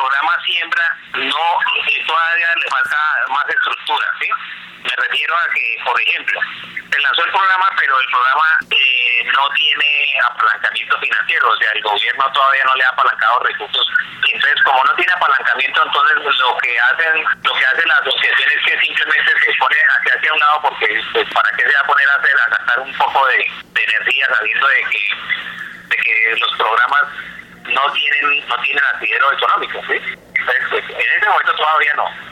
programa Siembra no eh, todavía le falta más estructura, ¿sí? Me refiero a que, por ejemplo, se lanzó el programa, pero el programa eh, no tiene apalancamiento financiero, o sea, el gobierno todavía no le ha apalancado recursos. Entonces, como no tiene apalancamiento, entonces lo que hacen, lo que hace la asociación es que simplemente se pone hacia, un lado porque pues, para qué se va a poner a hacer a gastar un poco de, de energía sabiendo de que de que los programas no tienen no tienen asidero económico, ¿sí? Entonces, pues, en ese momento todavía no.